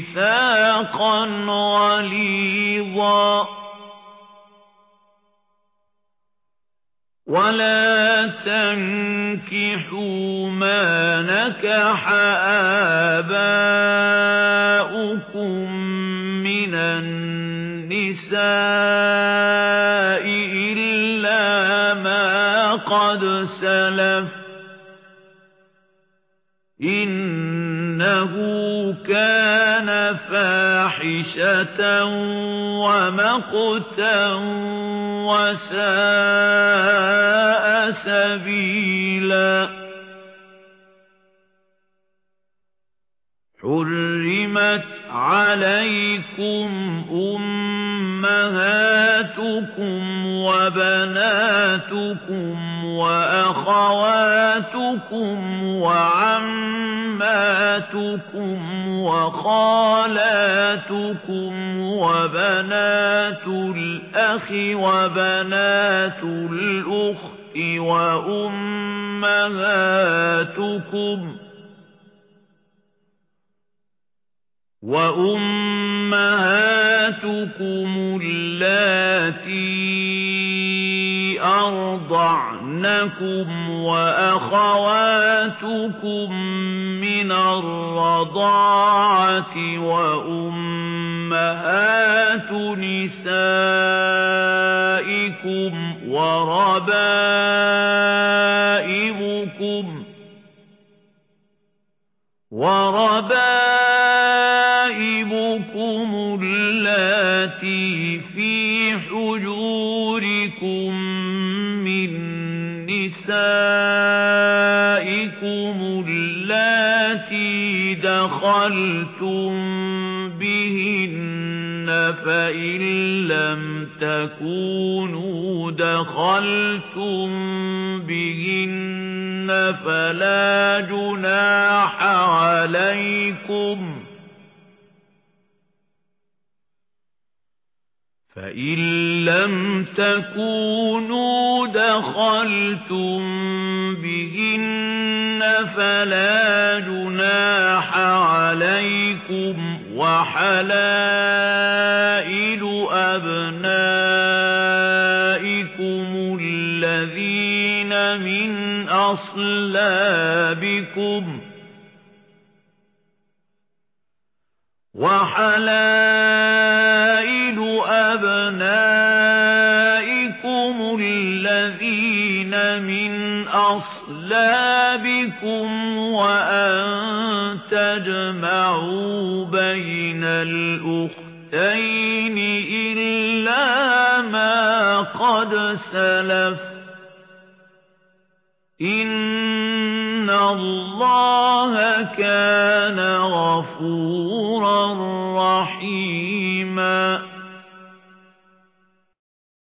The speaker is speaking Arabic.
مِّيثَاقًا غَلِيظًا. وَلَا تَنكِحُوا مَا نَكَحَ آبَاؤُكُم مِّنَ النِّسَاءِ إِلَّا مَا قَدْ سَلَفَ. إِنَّهُ كَانَ فَاحِشَةً وَمَقْتًا وَسَاءَ سَبِيلًا. حُرِّمَتْ عَلَيْكُمْ أُمَّهَاتُكُمْ وَبَنَاتُكُمْ وَأَخَوَاتُكُمْ وَعَمَّاتُكُمْ وَخَالَاتُكُمْ وَبَنَاتُ الْأَخِ وَبَنَاتُ الْأُخْتِ وَأُمَّهَاتُكُمْ وَأُمَّهَاتُكُمُ اللَّاتِي أَرْضَعْنَكُمْ وَأَخَوَاتُكُم مِّنَ الرَّضَاعَةِ وَأُمَّهَاتُ نِسَائِكُمْ وَرَبَائِبُكُمْ وَرَبَائِبُكُمُ اللَّاتِي فِي حُجُورِكُم نِّسَائِكُمُ اللَّاتِي دَخَلْتُم بِهِنَّ فَإِن لَّمْ تَكُونُوا دَخَلْتُم بِهِنَّ فَلَا جُنَاحَ عَلَيْكُمْ فَإِن لَّمْ تَكُونُوا دَخَلْتُم بِهِنَّ فَلَا جُنَاحَ عَلَيْكُمْ وَحَلَائِلُ أَبْنَائِكُمُ الَّذِينَ مِنْ أَصْلَابِكُمْ وَحَلَائِلُ أَصْلَابِكُمْ وَأَن تَجْمَعُوا بَيْنَ الْأُخْتَيْنِ إِلَّا مَا قَدْ سَلَفَ إِنَّ اللَّهَ كَانَ غَفُورًا رَّحِيمًا